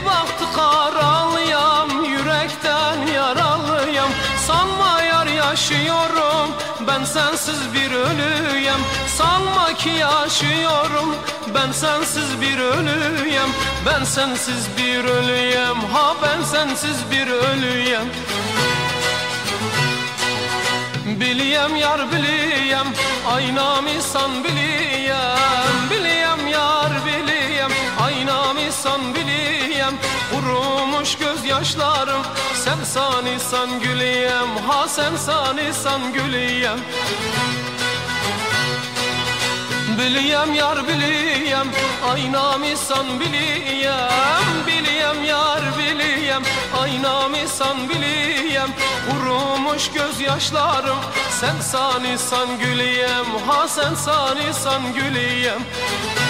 Bir baktı karalıyam yürekten yaralıyam. Sanma yar yaşıyorum ben sensiz bir ölüyem. Sanma ki yaşıyorum ben sensiz bir ölüyem. Ben sensiz bir ölüyem ha ben sensiz bir ölüyem. Biliyem yar biliyem aynam insan biliyem. Biliyem yar biliyem aynam insan biliyem. Kurumuş gözyaşlarım. Sen san güliyem Ha sen san güliyem Biliyem yar biliyem Aynamı san biliyem Biliyem yar biliyem Aynamı san biliyem Kurumuş gözyaşlarım Sen san güliyem Ha sen san güliyem Eriyem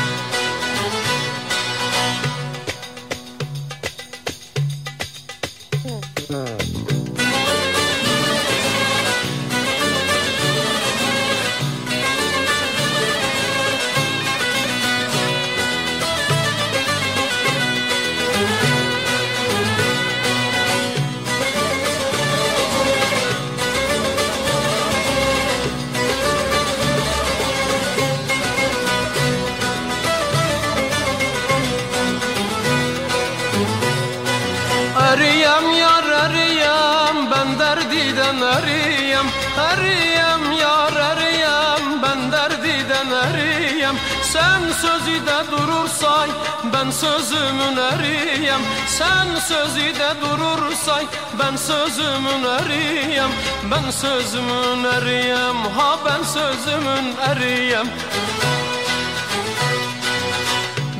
eriyem Eriyem yar eriyem ben derdiden eriyem Sen sözü de durursay ben sözümün eriyem Sen sözü de durursay ben sözümün eriyem Ben sözümün eriyem ha ben sözümün eriyem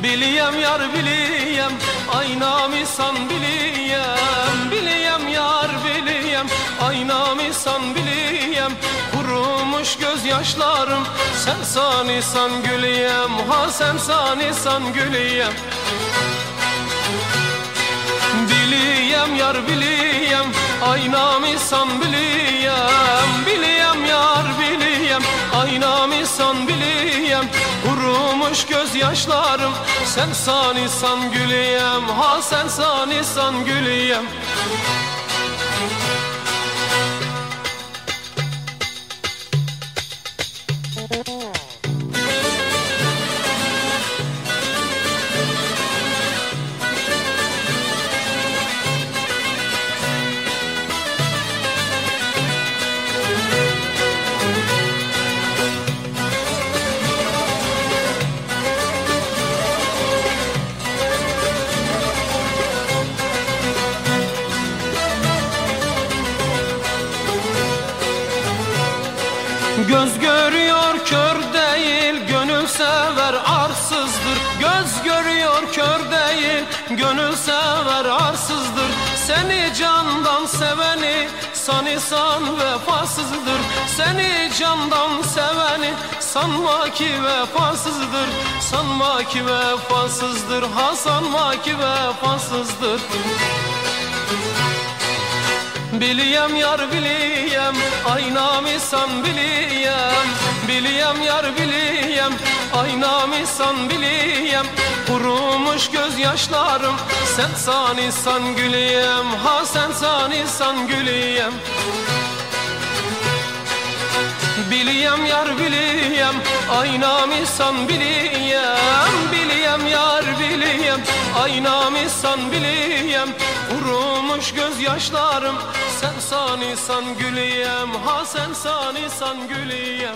Biliyem yar biliyem Aynamı san biliyem biliyem Aynamı san biliyem Kurumuş gözyaşlarım. Sen san güliyem Ha sen san güliyem. Biliyem yar biliyem Aynamı san biliyem. Biliyem yar biliyem Aynamı san biliyem. Kurumuş gözyaşlarım Sen san güliyem. Ha sen san güliyem Göz görüyor kör değil Gönül sever arsızdır. Göz görüyor kör değil Gönül sever arsızdır. Seni candan seveni Sanısan vefasızdır. Seni candan seveni Sanma ki vefasızdır. Sanma ki vefasızdır Ha sanma ki vefasızdır Biliyem yar biliyem Aynamı san biliyem. Biliyem yar biliyem Aynamı san biliyem. Kurumuş gözyaşlarım Sen san güliyem. Ha sen san güliyem. Biliyem yar biliyem Aynamı san biliyem. Biliyem yar biliyem Aynamı san biliyem Kurumuş gözyaşlarım Sen san güliyem Ha sen san güliyem